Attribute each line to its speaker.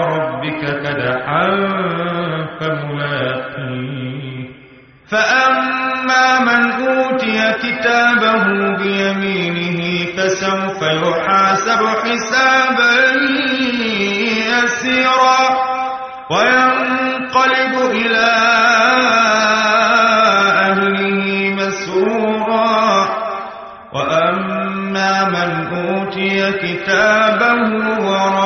Speaker 1: ربك كدحا فملاقيه. فأما من أوتي كتابه بيمينه فسوف يحاسب حسابا يسيرا وينقلب إلى أهله مسرورا. وأما من أوتي كتابه وراء